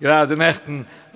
gerade möchten